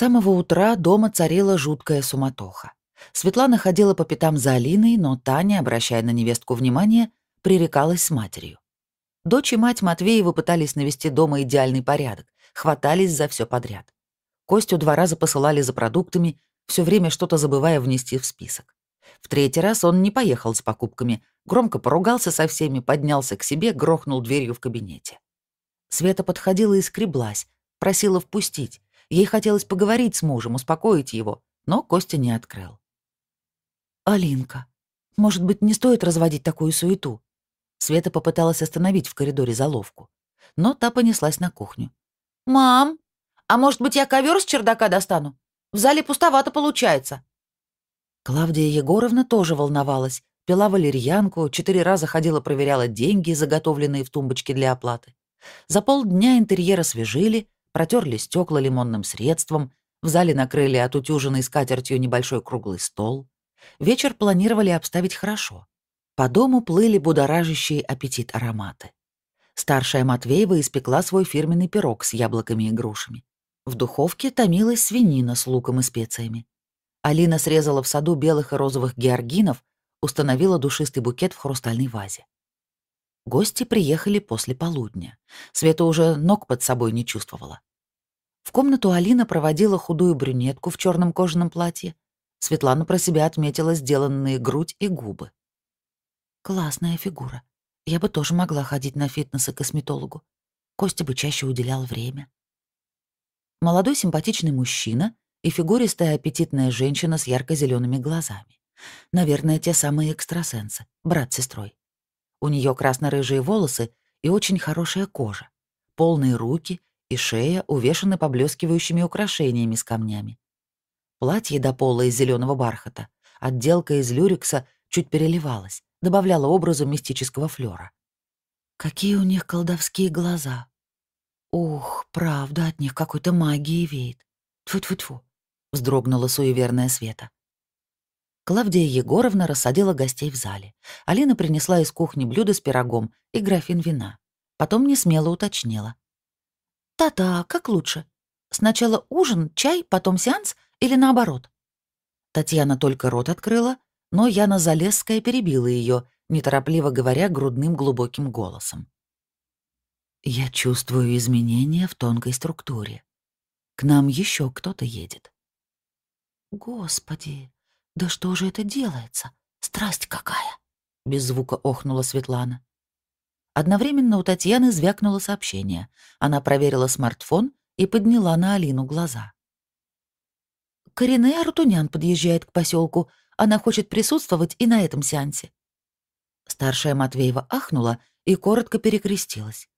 Самого утра дома царила жуткая суматоха. Светлана ходила по пятам за Алиной, но Таня, обращая на невестку внимание, пререкалась с матерью. Дочь и мать Матвеева пытались навести дома идеальный порядок, хватались за все подряд. Костю два раза посылали за продуктами, все время что-то забывая внести в список. В третий раз он не поехал с покупками, громко поругался со всеми, поднялся к себе, грохнул дверью в кабинете. Света подходила и скреблась, просила впустить. Ей хотелось поговорить с мужем, успокоить его, но Костя не открыл. «Алинка, может быть, не стоит разводить такую суету?» Света попыталась остановить в коридоре заловку, но та понеслась на кухню. «Мам, а может быть, я ковер с чердака достану? В зале пустовато получается». Клавдия Егоровна тоже волновалась, пила валерьянку, четыре раза ходила проверяла деньги, заготовленные в тумбочке для оплаты. За полдня интерьер освежили, протерли стекла лимонным средством, в зале накрыли отутюженной скатертью небольшой круглый стол. Вечер планировали обставить хорошо. По дому плыли будоражащие аппетит ароматы. Старшая Матвеева испекла свой фирменный пирог с яблоками и грушами. В духовке томилась свинина с луком и специями. Алина срезала в саду белых и розовых георгинов, установила душистый букет в хрустальной вазе. Гости приехали после полудня. Света уже ног под собой не чувствовала. В комнату Алина проводила худую брюнетку в черном кожаном платье. Светлана про себя отметила сделанные грудь и губы. Классная фигура. Я бы тоже могла ходить на фитнес и косметологу. Костя бы чаще уделял время. Молодой симпатичный мужчина и фигуристая аппетитная женщина с ярко зелеными глазами. Наверное, те самые экстрасенсы, брат с сестрой. У нее красно-рыжие волосы и очень хорошая кожа. Полные руки и шея увешаны поблескивающими украшениями с камнями. Платье до пола из зеленого бархата, отделка из люрекса чуть переливалась, добавляла образу мистического флера. Какие у них колдовские глаза. Ух, правда, от них какой-то магией веет. Тьфу-тьфу-тьфу, вздрогнула суеверная Света. Клавдия Егоровна рассадила гостей в зале. Алина принесла из кухни блюдо с пирогом и графин вина. Потом не смело уточнила. «Та-та, как лучше? Сначала ужин, чай, потом сеанс или наоборот?» Татьяна только рот открыла, но Яна Залесская перебила ее, неторопливо говоря грудным глубоким голосом. «Я чувствую изменения в тонкой структуре. К нам еще кто-то едет». «Господи, да что же это делается? Страсть какая!» — без звука охнула Светлана. Одновременно у Татьяны звякнуло сообщение. Она проверила смартфон и подняла на Алину глаза. Корене Арутунян подъезжает к поселку. Она хочет присутствовать и на этом сеансе. Старшая Матвеева ахнула и коротко перекрестилась.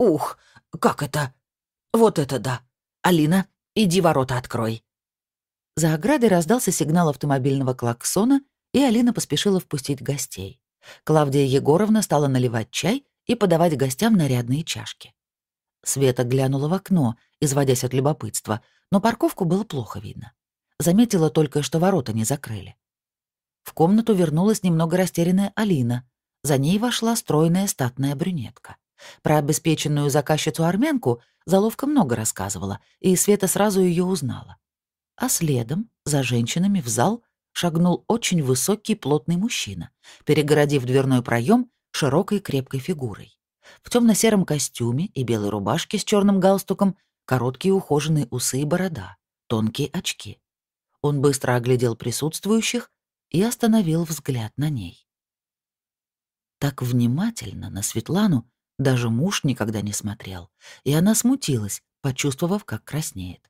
«Ух, как это? Вот это да! Алина, иди ворота открой!» За оградой раздался сигнал автомобильного клаксона, и Алина поспешила впустить гостей. Клавдия Егоровна стала наливать чай и подавать гостям нарядные чашки. Света глянула в окно, изводясь от любопытства, но парковку было плохо видно. Заметила только, что ворота не закрыли. В комнату вернулась немного растерянная Алина. За ней вошла стройная статная брюнетка. Про обеспеченную заказчицу-армянку заловка много рассказывала, и Света сразу ее узнала. А следом, за женщинами в зал, шагнул очень высокий плотный мужчина, перегородив дверной проем широкой крепкой фигурой. В темно сером костюме и белой рубашке с черным галстуком, короткие ухоженные усы и борода, тонкие очки. Он быстро оглядел присутствующих и остановил взгляд на ней. Так внимательно на Светлану даже муж никогда не смотрел, и она смутилась, почувствовав, как краснеет.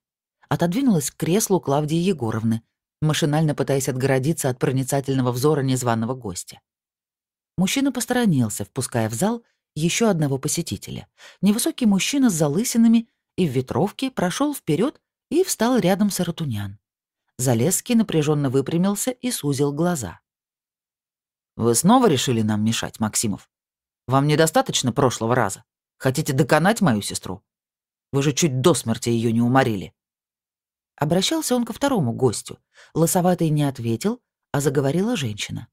Отодвинулась к креслу Клавдии Егоровны, машинально пытаясь отгородиться от проницательного взора незваного гостя. Мужчина посторонился, впуская в зал еще одного посетителя. Невысокий мужчина с залысинами и в ветровке прошел вперед и встал рядом с Аратунян. Залезский напряженно выпрямился и сузил глаза. «Вы снова решили нам мешать, Максимов? Вам недостаточно прошлого раза? Хотите доконать мою сестру? Вы же чуть до смерти ее не уморили». Обращался он ко второму гостю. Лосоватый не ответил, а заговорила женщина.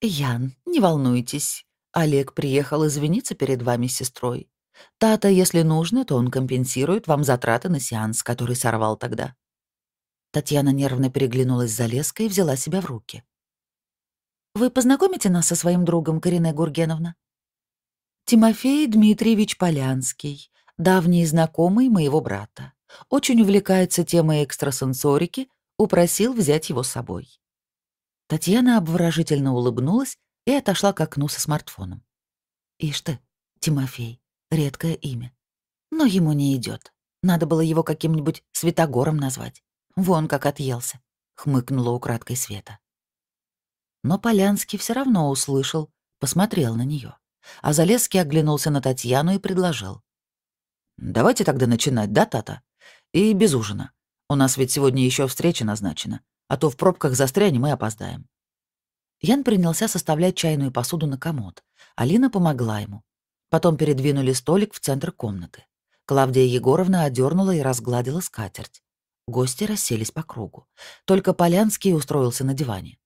«Ян, не волнуйтесь. Олег приехал извиниться перед вами с сестрой. Тата, если нужно, то он компенсирует вам затраты на сеанс, который сорвал тогда». Татьяна нервно переглянулась за леской и взяла себя в руки. «Вы познакомите нас со своим другом, Карине Гургеновна?» «Тимофей Дмитриевич Полянский, давний знакомый моего брата. Очень увлекается темой экстрасенсорики, упросил взять его с собой». Татьяна обворожительно улыбнулась и отошла к окну со смартфоном. «Ишь ты, Тимофей, редкое имя. Но ему не идет. Надо было его каким-нибудь Святогором назвать. Вон как отъелся», — хмыкнула украдкой Света. Но Полянский все равно услышал, посмотрел на нее, а Залесский оглянулся на Татьяну и предложил. «Давайте тогда начинать, да, Тата? И без ужина. У нас ведь сегодня еще встреча назначена, а то в пробках застрянем и опоздаем». Ян принялся составлять чайную посуду на комод. Алина помогла ему. Потом передвинули столик в центр комнаты. Клавдия Егоровна одернула и разгладила скатерть. Гости расселись по кругу. Только Полянский устроился на диване.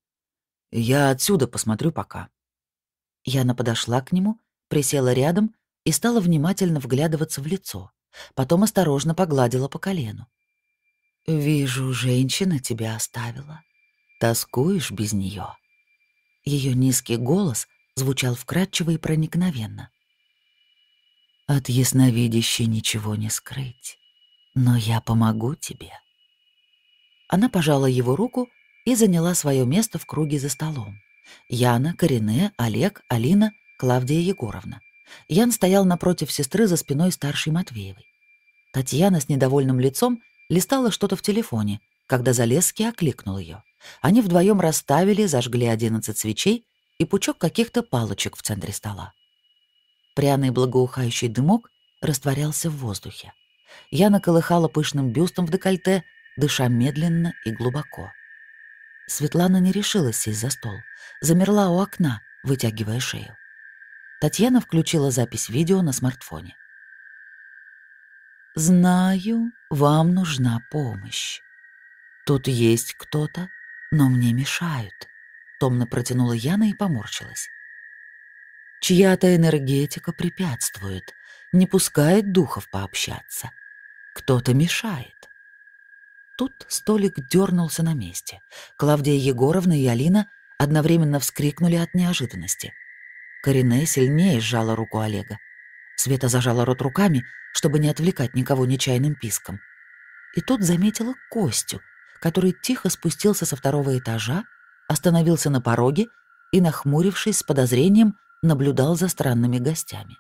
«Я отсюда посмотрю пока». Яна подошла к нему, присела рядом и стала внимательно вглядываться в лицо. Потом осторожно погладила по колену. «Вижу, женщина тебя оставила. Тоскуешь без нее. Ее низкий голос звучал вкрадчиво и проникновенно. «От ясновидящей ничего не скрыть, но я помогу тебе». Она пожала его руку и заняла свое место в круге за столом. Яна, Корене, Олег, Алина, Клавдия Егоровна. Ян стоял напротив сестры за спиной старшей Матвеевой. Татьяна с недовольным лицом листала что-то в телефоне, когда Залесский окликнул ее. Они вдвоем расставили, зажгли одиннадцать свечей и пучок каких-то палочек в центре стола. Пряный благоухающий дымок растворялся в воздухе. Я наколыхала пышным бюстом в декольте, дыша медленно и глубоко. Светлана не решилась сесть за стол, замерла у окна, вытягивая шею. Татьяна включила запись видео на смартфоне. «Знаю, вам нужна помощь. Тут есть кто-то, но мне мешают», — томно протянула Яна и поморщилась. «Чья-то энергетика препятствует, не пускает духов пообщаться. Кто-то мешает». Тут столик дернулся на месте. Клавдия Егоровна и Алина одновременно вскрикнули от неожиданности. Корене сильнее сжала руку Олега. Света зажала рот руками, чтобы не отвлекать никого нечаянным писком. И тут заметила Костю, который тихо спустился со второго этажа, остановился на пороге и, нахмурившись с подозрением, наблюдал за странными гостями.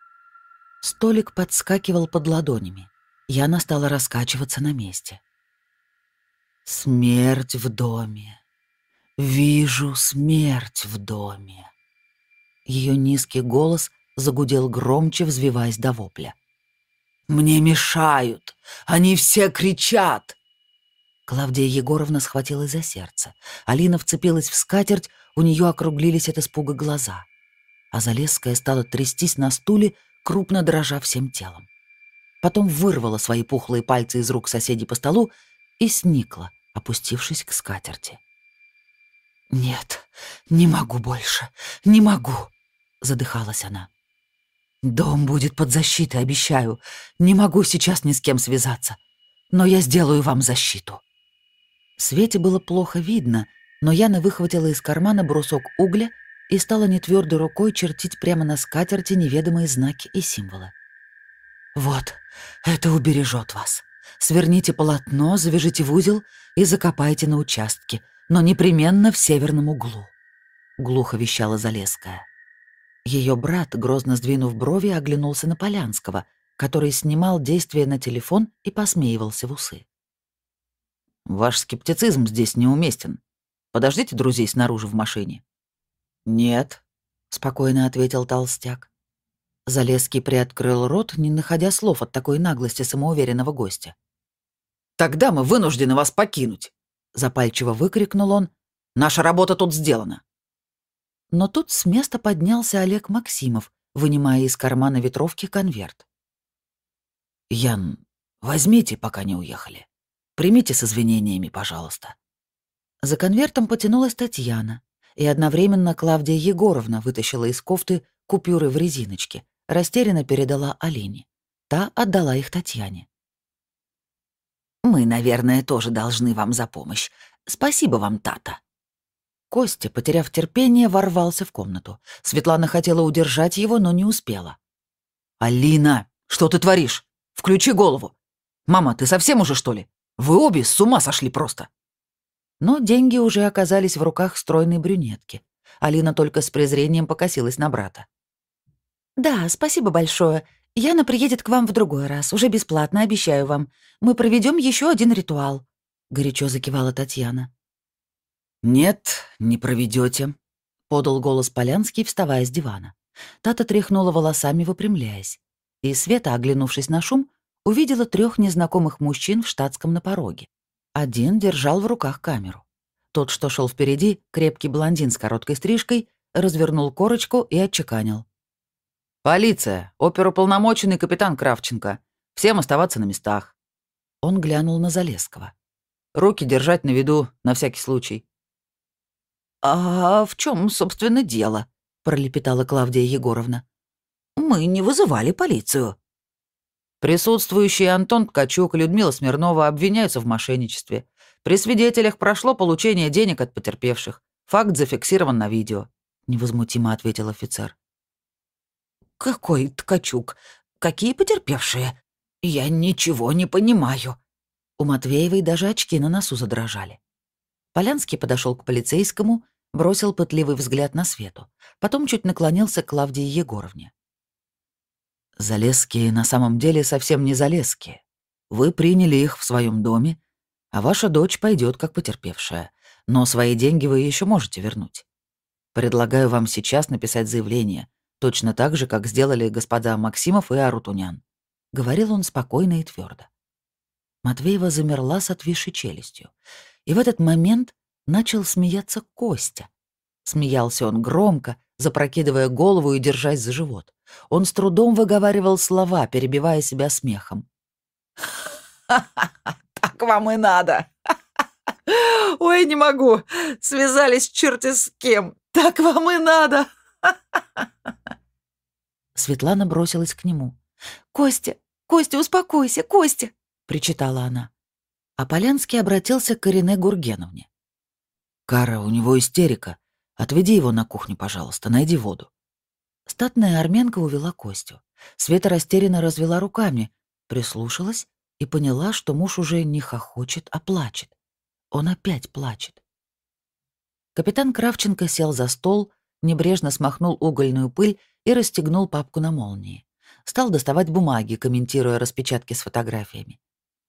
Столик подскакивал под ладонями. Яна стала раскачиваться на месте. «Смерть в доме. Вижу смерть в доме». Ее низкий голос загудел громче, взвиваясь до вопля. «Мне мешают! Они все кричат!» Клавдия Егоровна схватилась за сердце. Алина вцепилась в скатерть, у нее округлились от испуга глаза. А Залесская стала трястись на стуле, крупно дрожа всем телом. Потом вырвала свои пухлые пальцы из рук соседей по столу и сникла, опустившись к скатерти. «Нет, не могу больше, не могу», — задыхалась она. «Дом будет под защитой, обещаю. Не могу сейчас ни с кем связаться. Но я сделаю вам защиту». Свете было плохо видно, но Яна выхватила из кармана брусок угля и стала нетвёрдой рукой чертить прямо на скатерти неведомые знаки и символы. «Вот, это убережет вас. Сверните полотно, завяжите в узел и закопайте на участке, но непременно в северном углу», — глухо вещала Залеская. Ее брат, грозно сдвинув брови, оглянулся на Полянского, который снимал действие на телефон и посмеивался в усы. Ваш скептицизм здесь неуместен. Подождите друзей снаружи в машине». «Нет», — спокойно ответил толстяк. Залезский приоткрыл рот, не находя слов от такой наглости самоуверенного гостя. «Тогда мы вынуждены вас покинуть», — запальчиво выкрикнул он. «Наша работа тут сделана». Но тут с места поднялся Олег Максимов, вынимая из кармана ветровки конверт. «Ян, возьмите, пока не уехали», Примите с извинениями, пожалуйста». За конвертом потянулась Татьяна, и одновременно Клавдия Егоровна вытащила из кофты купюры в резиночке, растерянно передала Алине. Та отдала их Татьяне. «Мы, наверное, тоже должны вам за помощь. Спасибо вам, Тата». Костя, потеряв терпение, ворвался в комнату. Светлана хотела удержать его, но не успела. «Алина, что ты творишь? Включи голову. Мама, ты совсем уже, что ли? Вы обе с ума сошли просто». Но деньги уже оказались в руках стройной брюнетки. Алина только с презрением покосилась на брата. «Да, спасибо большое. Яна приедет к вам в другой раз, уже бесплатно, обещаю вам. Мы проведем еще один ритуал», — горячо закивала Татьяна. «Нет, не проведете, подал голос Полянский, вставая с дивана. Тата тряхнула волосами, выпрямляясь. И Света, оглянувшись на шум, увидела трех незнакомых мужчин в штатском на пороге. Один держал в руках камеру. Тот, что шел впереди, крепкий блондин с короткой стрижкой, развернул корочку и отчеканил. «Полиция! Оперуполномоченный капитан Кравченко. Всем оставаться на местах». Он глянул на Залесского. «Руки держать на виду, на всякий случай. «А в чем, собственно, дело?» — пролепетала Клавдия Егоровна. «Мы не вызывали полицию». Присутствующие Антон Ткачук и Людмила Смирнова обвиняются в мошенничестве. При свидетелях прошло получение денег от потерпевших. Факт зафиксирован на видео», — невозмутимо ответил офицер. «Какой Ткачук? Какие потерпевшие? Я ничего не понимаю». У Матвеевой даже очки на носу задрожали. Полянский подошел к полицейскому, бросил пытливый взгляд на Свету, потом чуть наклонился к Клавдии Егоровне. «Залезские на самом деле совсем не залезские. Вы приняли их в своем доме, а ваша дочь пойдет как потерпевшая, но свои деньги вы еще можете вернуть. Предлагаю вам сейчас написать заявление, точно так же, как сделали господа Максимов и Арутунян», — говорил он спокойно и твердо. Матвеева замерла с отвисшей челюстью. И в этот момент начал смеяться Костя. Смеялся он громко, запрокидывая голову и держась за живот. Он с трудом выговаривал слова, перебивая себя смехом. Так вам и надо! Ой, не могу! Связались черти с кем! Так вам и надо!» Светлана бросилась к нему. «Костя, Костя, успокойся, Костя!» — причитала она. А Полянский обратился к Ирине Гургеновне. «Кара, у него истерика. Отведи его на кухню, пожалуйста, найди воду». Статная армянка увела Костю. Света растерянно развела руками, прислушалась и поняла, что муж уже не хохочет, а плачет. Он опять плачет. Капитан Кравченко сел за стол, небрежно смахнул угольную пыль и расстегнул папку на молнии. Стал доставать бумаги, комментируя распечатки с фотографиями.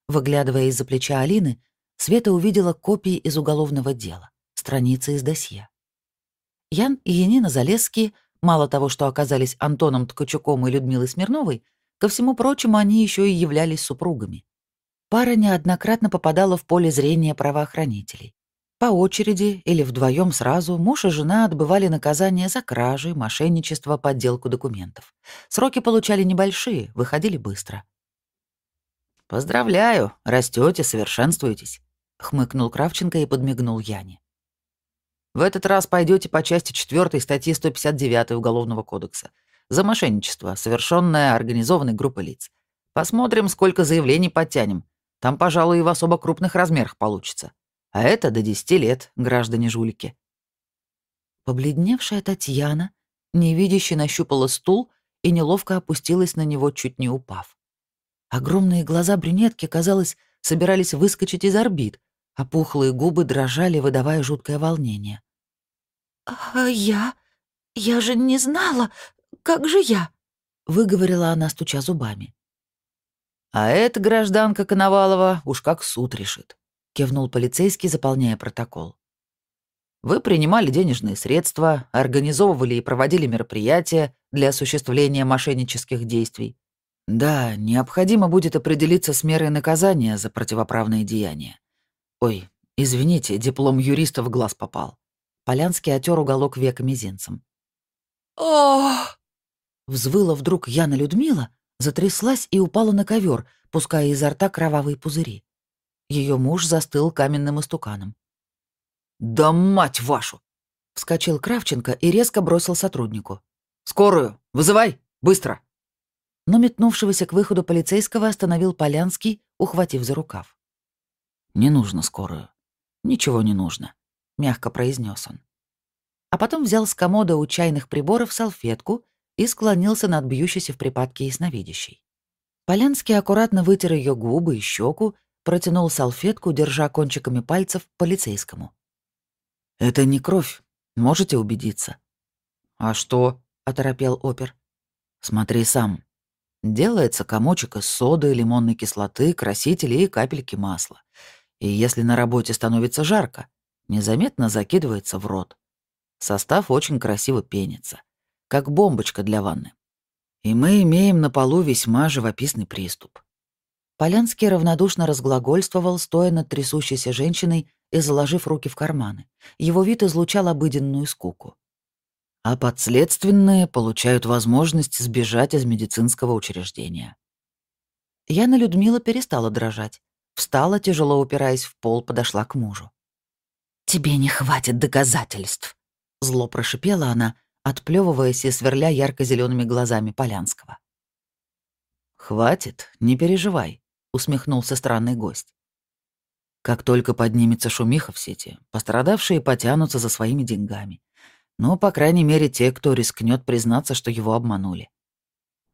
Выглядывая из-за плеча Алины, Света увидела копии из уголовного дела, страницы из досье. Ян и Янина Залесские, мало того, что оказались Антоном Ткачуком и Людмилой Смирновой, ко всему прочему, они еще и являлись супругами. Пара неоднократно попадала в поле зрения правоохранителей. По очереди или вдвоем сразу муж и жена отбывали наказание за кражи, мошенничество, подделку документов. Сроки получали небольшие, выходили быстро. «Поздравляю, растете, совершенствуетесь», — хмыкнул Кравченко и подмигнул Яне. «В этот раз пойдете по части 4 статьи 159 Уголовного кодекса за мошенничество, совершенное организованной группой лиц. Посмотрим, сколько заявлений подтянем. Там, пожалуй, и в особо крупных размерах получится. А это до 10 лет, граждане-жулики». Побледневшая Татьяна невидяще нащупала стул и неловко опустилась на него, чуть не упав. Огромные глаза брюнетки, казалось, собирались выскочить из орбит, а пухлые губы дрожали, выдавая жуткое волнение. «А я? Я же не знала! Как же я?» — выговорила она, стуча зубами. «А эта гражданка Коновалова уж как суд решит», — кивнул полицейский, заполняя протокол. «Вы принимали денежные средства, организовывали и проводили мероприятия для осуществления мошеннических действий. Да, необходимо будет определиться с мерой наказания за противоправные деяния. Ой, извините, диплом юриста в глаз попал. Полянский отер уголок века мизинцем. Ох! Взвыла вдруг Яна Людмила, затряслась и упала на ковер, пуская изо рта кровавые пузыри. Ее муж застыл каменным истуканом. «Да мать вашу!» — вскочил Кравченко и резко бросил сотруднику. «Скорую! Вызывай! Быстро!» Но метнувшегося к выходу полицейского остановил Полянский, ухватив за рукав. «Не нужно скорую. Ничего не нужно», — мягко произнес он. А потом взял с комода у чайных приборов салфетку и склонился над бьющейся в припадке ясновидящей. Полянский аккуратно вытер ее губы и щеку, протянул салфетку, держа кончиками пальцев полицейскому. «Это не кровь. Можете убедиться?» «А что?» — оторопел опер. «Смотри сам. Делается комочек из соды, лимонной кислоты, красителей и капельки масла. И если на работе становится жарко, незаметно закидывается в рот. Состав очень красиво пенится, как бомбочка для ванны. И мы имеем на полу весьма живописный приступ. Полянский равнодушно разглагольствовал, стоя над трясущейся женщиной и заложив руки в карманы. Его вид излучал обыденную скуку. А подследственные получают возможность сбежать из медицинского учреждения. Яна Людмила перестала дрожать. Встала, тяжело упираясь в пол, подошла к мужу. «Тебе не хватит доказательств», — зло прошипела она, отплевываясь и сверля ярко зелеными глазами Полянского. «Хватит, не переживай», — усмехнулся странный гость. Как только поднимется шумиха в сети, пострадавшие потянутся за своими деньгами. Ну, по крайней мере, те, кто рискнет признаться, что его обманули.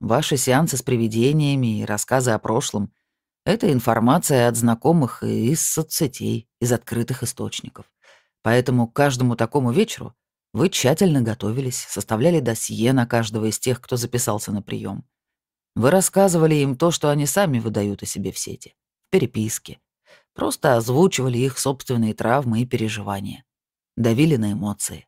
Ваши сеансы с привидениями и рассказы о прошлом — это информация от знакомых и из соцсетей, из открытых источников. Поэтому к каждому такому вечеру вы тщательно готовились, составляли досье на каждого из тех, кто записался на прием. Вы рассказывали им то, что они сами выдают о себе в сети, в переписке. Просто озвучивали их собственные травмы и переживания. Давили на эмоции.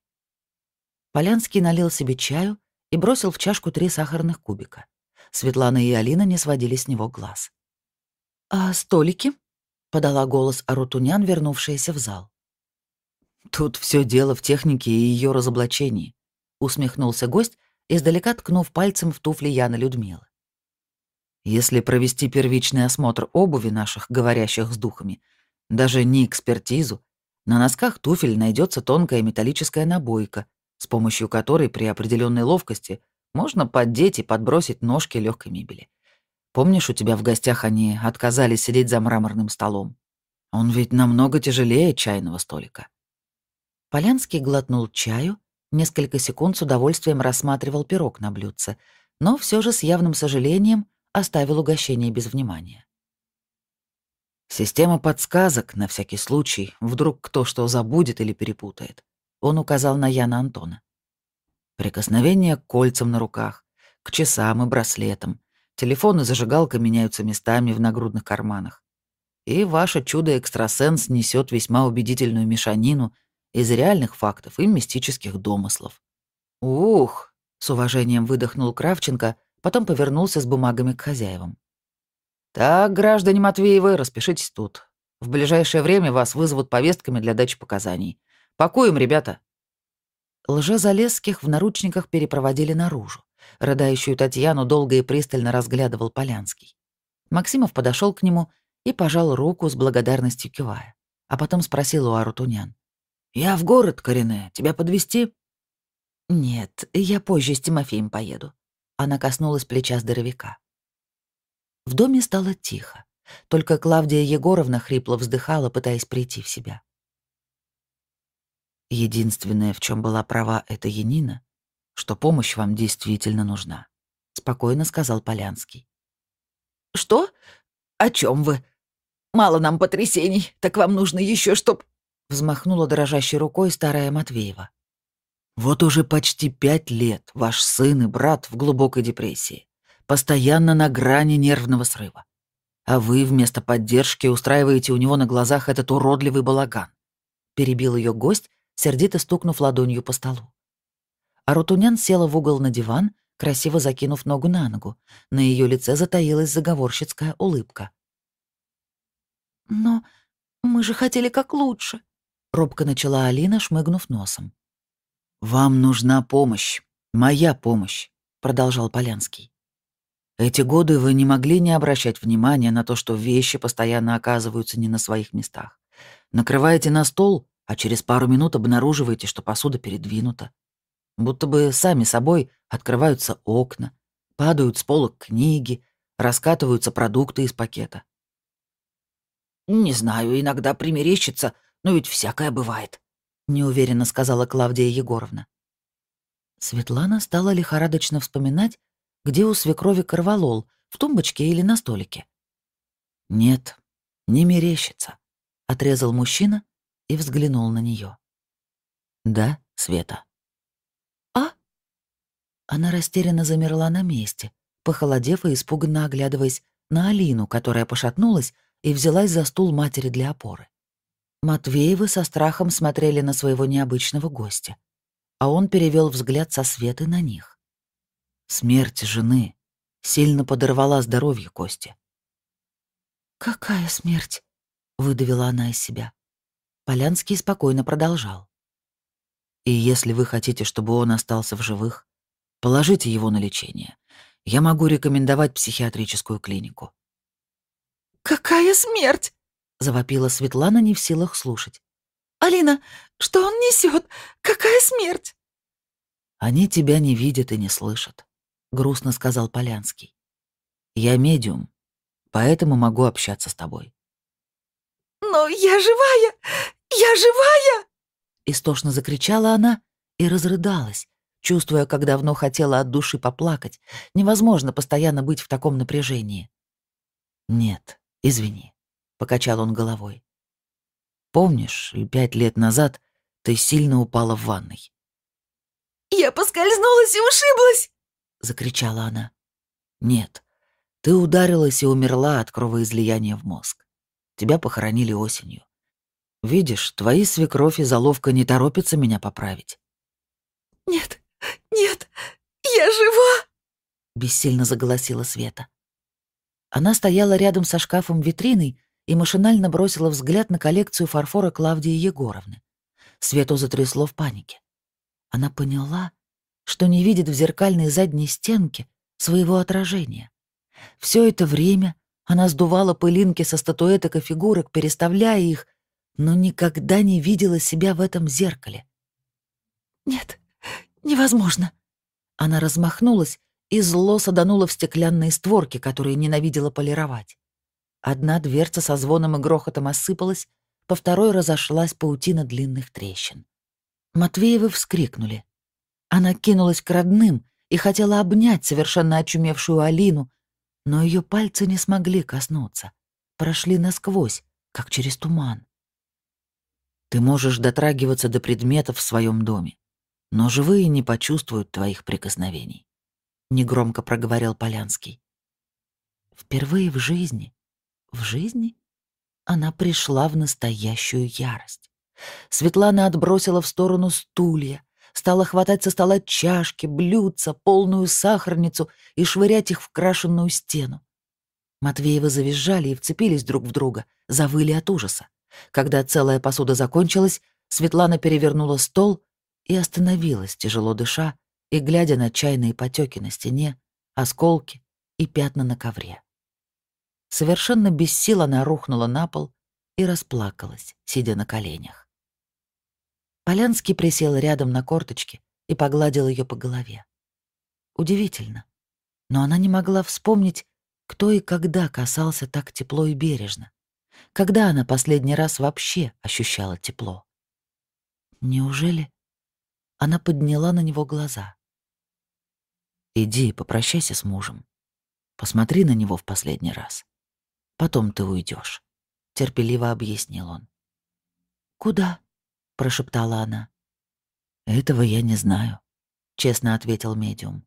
Полянский налил себе чаю и бросил в чашку три сахарных кубика. Светлана и Алина не сводили с него глаз. «А столики?» — подала голос Арутунян, вернувшаяся в зал. «Тут все дело в технике и ее разоблачении», — усмехнулся гость, издалека ткнув пальцем в туфли Яны Людмилы. Если провести первичный осмотр обуви наших, говорящих с духами, даже не экспертизу, на носках туфель найдется тонкая металлическая набойка, с помощью которой при определенной ловкости можно поддеть и подбросить ножки легкой мебели. Помнишь, у тебя в гостях они отказались сидеть за мраморным столом? Он ведь намного тяжелее чайного столика. Полянский глотнул чаю, несколько секунд с удовольствием рассматривал пирог на блюдце, но все же с явным сожалением оставил угощение без внимания. «Система подсказок, на всякий случай, вдруг кто что забудет или перепутает», — он указал на Яна Антона. Прикосновение к кольцам на руках, к часам и браслетам, телефон и зажигалка меняются местами в нагрудных карманах. И ваше чудо-экстрасенс несет весьма убедительную мешанину из реальных фактов и мистических домыслов. «Ух!» — с уважением выдохнул Кравченко — потом повернулся с бумагами к хозяевам. «Так, граждане Матвеевы, распишитесь тут. В ближайшее время вас вызовут повестками для дачи показаний. Пакуем, ребята!» Лжезалесских в наручниках перепроводили наружу. Рыдающую Татьяну долго и пристально разглядывал Полянский. Максимов подошел к нему и пожал руку с благодарностью кивая, а потом спросил у Арутунян. «Я в город, Корене, тебя подвести? «Нет, я позже с Тимофеем поеду. Она коснулась плеча здоровяка. В доме стало тихо. Только Клавдия Егоровна хрипло вздыхала, пытаясь прийти в себя. Единственное, в чем была права эта Янина, что помощь вам действительно нужна, спокойно сказал Полянский. Что? О чем вы? Мало нам потрясений, так вам нужно еще, чтоб... Взмахнула дрожащей рукой старая Матвеева. Вот уже почти пять лет ваш сын и брат в глубокой депрессии, постоянно на грани нервного срыва. А вы вместо поддержки устраиваете у него на глазах этот уродливый балаган. Перебил ее гость, сердито стукнув ладонью по столу. Арутунян села в угол на диван, красиво закинув ногу на ногу. На ее лице затаилась заговорщицкая улыбка. «Но мы же хотели как лучше», — робко начала Алина, шмыгнув носом. «Вам нужна помощь, моя помощь», — продолжал Полянский. «Эти годы вы не могли не обращать внимания на то, что вещи постоянно оказываются не на своих местах. Накрываете на стол, а через пару минут обнаруживаете, что посуда передвинута. Будто бы сами собой открываются окна, Падают с полок книги, раскатываются продукты из пакета. «Не знаю, иногда примерещится, но ведь всякое бывает», — неуверенно сказала Клавдия Егоровна. Светлана стала лихорадочно вспоминать, где у свекрови корвалол, в тумбочке или на столике. «Нет, не мерещится», — отрезал мужчина и взглянул на нее. «Да, Света?» «А?» Она растерянно замерла на месте, похолодев и испуганно оглядываясь на Алину, которая пошатнулась и взялась за стул матери для опоры. Матвеевы со страхом смотрели на своего необычного гостя, а он перевел взгляд со Светы на них. Смерть жены сильно подорвала здоровье Кости. «Какая смерть?» — выдавила она из себя. Полянский спокойно продолжал. «И если вы хотите, чтобы он остался в живых, положите его на лечение. Я могу рекомендовать психиатрическую клинику». «Какая смерть?» — завопила Светлана, не в силах слушать. «Алина, что он несет? Какая смерть?» «Они тебя не видят и не слышат», — грустно сказал Полянский. «Я медиум, поэтому могу общаться с тобой». «Но я живая! Я живая!» Истошно закричала она и разрыдалась, чувствуя, как давно хотела от души поплакать. Невозможно постоянно быть в таком напряжении. «Нет, извини», — покачал он головой. «Помнишь, пять лет назад ты сильно упала в ванной?» «Я поскользнулась и ушиблась!» — закричала она. «Нет, ты ударилась и умерла от кровоизлияния в мозг. Тебя похоронили осенью. Видишь, твои свекровь и заловка не торопятся меня поправить». «Нет, нет, я жива!» — бессильно заголосила Света. Она стояла рядом со шкафом витриной и машинально бросила взгляд на коллекцию фарфора Клавдии Егоровны. Свету затрясло в панике. Она поняла, что не видит в зеркальной задней стенке своего отражения. Все это время она сдувала пылинки со статуэток и фигурок, переставляя их, но никогда не видела себя в этом зеркале. «Нет, невозможно». Она размахнулась и зло саданула в стеклянные створки, которые ненавидела полировать. Одна дверца со звоном и грохотом осыпалась, по второй разошлась паутина длинных трещин. Матвеевы вскрикнули. Она кинулась к родным и хотела обнять совершенно очумевшую Алину, но ее пальцы не смогли коснуться, прошли насквозь, как через туман. Ты можешь дотрагиваться до предметов в своем доме, но живые не почувствуют твоих прикосновений, негромко проговорил Полянский. Впервые в жизни, в жизни она пришла в настоящую ярость. Светлана отбросила в сторону стулья, стала хватать со стола чашки, блюдца, полную сахарницу и швырять их в крашенную стену. Матвеевы завизжали и вцепились друг в друга, завыли от ужаса. Когда целая посуда закончилась, Светлана перевернула стол и остановилась, тяжело дыша и глядя на чайные потеки на стене, осколки и пятна на ковре. Совершенно без сил она рухнула на пол и расплакалась, сидя на коленях. Полянский присел рядом на корточки и погладил ее по голове. Удивительно, но она не могла вспомнить, кто и когда касался так тепло и бережно. Когда она последний раз вообще ощущала тепло? Неужели? Она подняла на него глаза. «Иди, попрощайся с мужем. Посмотри на него в последний раз. Потом ты уйдешь, терпеливо объяснил он. «Куда?» прошептала она. «Этого я не знаю», — честно ответил медиум.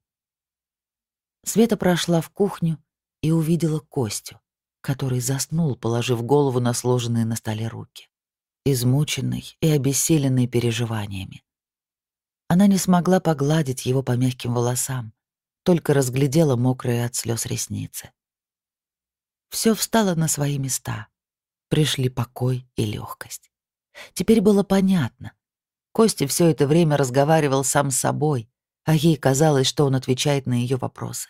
Света прошла в кухню и увидела Костю, который заснул, положив голову на сложенные на столе руки, измученный и обессиленный переживаниями. Она не смогла погладить его по мягким волосам, только разглядела мокрые от слез ресницы. Все встало на свои места. Пришли покой и легкость. Теперь было понятно. Костя все это время разговаривал сам с собой, а ей казалось, что он отвечает на ее вопросы.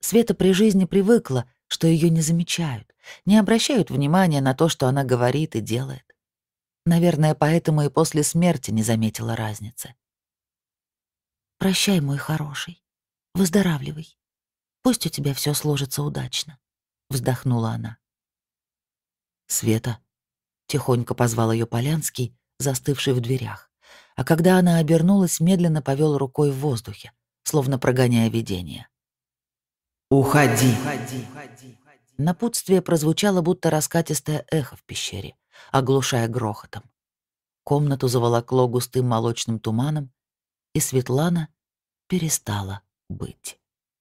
Света при жизни привыкла, что ее не замечают, не обращают внимания на то, что она говорит и делает. Наверное, поэтому и после смерти не заметила разницы. «Прощай, мой хороший. Выздоравливай. Пусть у тебя все сложится удачно», — вздохнула она. «Света», — тихонько позвал ее Полянский, застывший в дверях, а когда она обернулась, медленно повел рукой в воздухе, словно прогоняя видение. «Уходи!» Напутствие прозвучало, будто раскатистое эхо в пещере, оглушая грохотом. Комнату заволокло густым молочным туманом, и Светлана перестала быть.